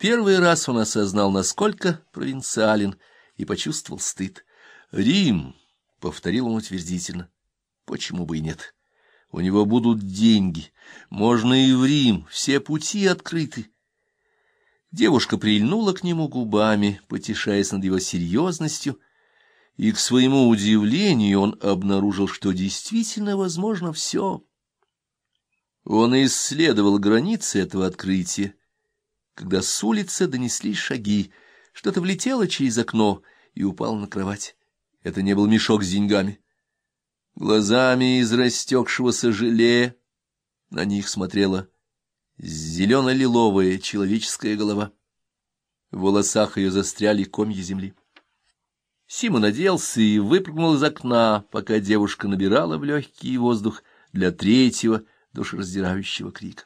первый раз он осознал, насколько провинциален, и почувствовал стыд. «Рим!» — повторил он утвердительно. «Почему бы и нет? У него будут деньги. Можно и в Рим, все пути открыты». Девушка прильнула к нему губами, потешаясь над его серьезностью, и, к своему удивлению, он обнаружил, что действительно возможно все. Он исследовал границы этого открытия, когда с улицы донеслись шаги, что-то влетело через окно и упало на кровать. Это не был мешок с деньгами. Глазами из растекшегося желе на них смотрела зелено-лиловая человеческая голова. В волосах ее застряли комья земли. Симон оделся и выпрыгнул из окна, пока девушка набирала в легкий воздух для третьего душераздирающего крика.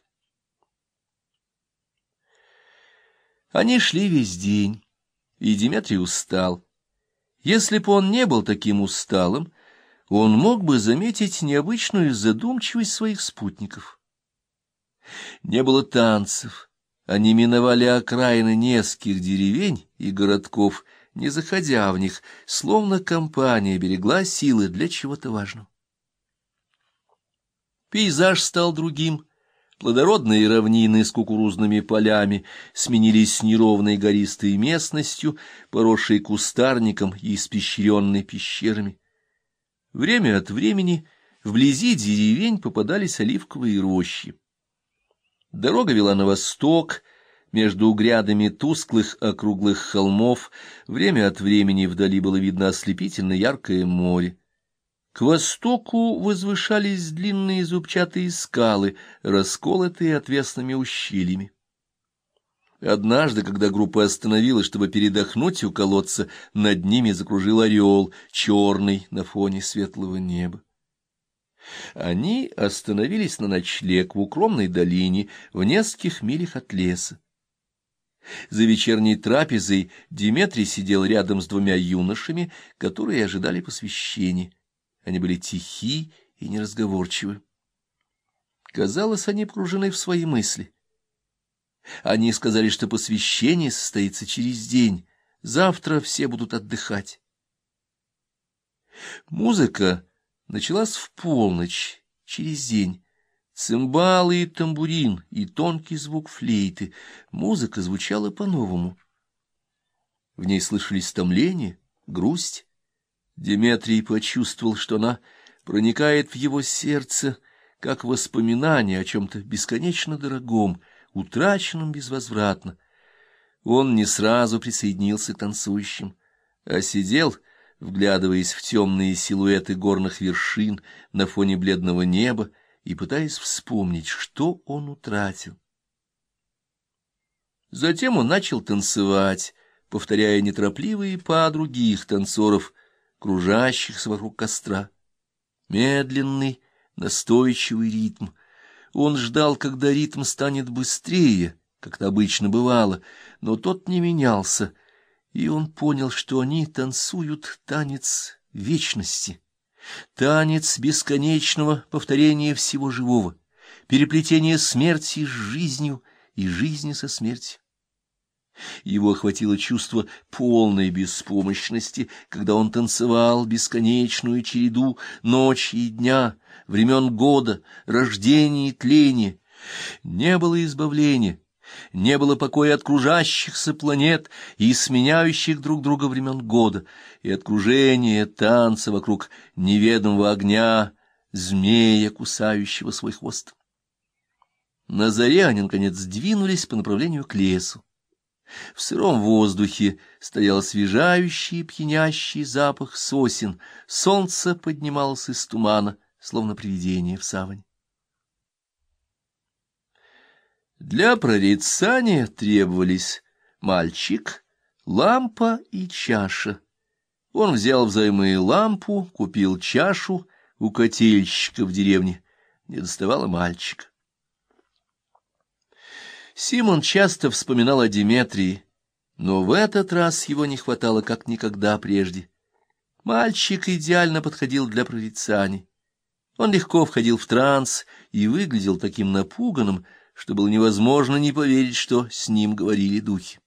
Они шли весь день, и Диметрий устал. Если бы он не был таким усталым, он мог бы заметить необычную задумчивость своих спутников. Не было танцев, они миновали окраины нескольких деревень и городков, не заходя в них, словно компания берегла силы для чего-то важного. Пейзаж стал другим — Плодородные равнины с кукурузными полями сменились неровной гористой местностью, поросшей кустарником и испещренной пещерами. Время от времени вблизи деревень попадались оливковые рощи. Дорога вела на восток, между грядами тусклых округлых холмов, время от времени вдали было видно ослепительно яркое море. К востоку возвышались длинные зубчатые скалы, расколотые отвесными ущельями. Однажды, когда группа остановилась, чтобы передохнуть у колодца, над ними закружил орел, черный на фоне светлого неба. Они остановились на ночлег в укромной долине в нескольких милях от леса. За вечерней трапезой Диметрий сидел рядом с двумя юношами, которые ожидали посвящения. Они были тихи и неразговорчивы. Казалось, они погружены в свои мысли. Они сказали, что посвящение состоится через день, завтра все будут отдыхать. Музыка началась в полночь, через день. Цимбалы и тамбурин, и тонкий звук флейты. Музыка звучала по-новому. В ней слышались томление, грусть, Деметрий почувствовал, что она проникает в его сердце, как воспоминание о чем-то бесконечно дорогом, утраченном безвозвратно. Он не сразу присоединился к танцующим, а сидел, вглядываясь в темные силуэты горных вершин на фоне бледного неба и пытаясь вспомнить, что он утратил. Затем он начал танцевать, повторяя неторопливые па других танцоров — кружащихся вокруг костра. Медленный, настойчивый ритм. Он ждал, когда ритм станет быстрее, как это обычно бывало, но тот не менялся, и он понял, что они танцуют танец вечности, танец бесконечного повторения всего живого, переплетения смерти с жизнью и жизни со смертью. Его охватило чувство полной беспомощности, когда он танцевал бесконечную череду ночи и дня, времен года, рождения и тления. Не было избавления, не было покоя от кружащихся планет и сменяющих друг друга времен года, и от кружения танца вокруг неведомого огня, змея, кусающего свой хвост. На заре они, наконец, сдвинулись по направлению к лесу. В сыром воздухе стоял освежающий пьянящий запах сосен, солнце поднималось из тумана, словно привидение в саване. Для прорицания требовались мальчик, лампа и чаша. Он взял взаймы лампу, купил чашу у котельщика в деревне. Не доставало мальчика. Симон часто вспоминал о Диметрии, но в этот раз его не хватало как никогда прежде. Мальчик идеально подходил для прорицаний. Он легко входил в транс и выглядел таким напуганным, что было невозможно не поверить, что с ним говорили духи.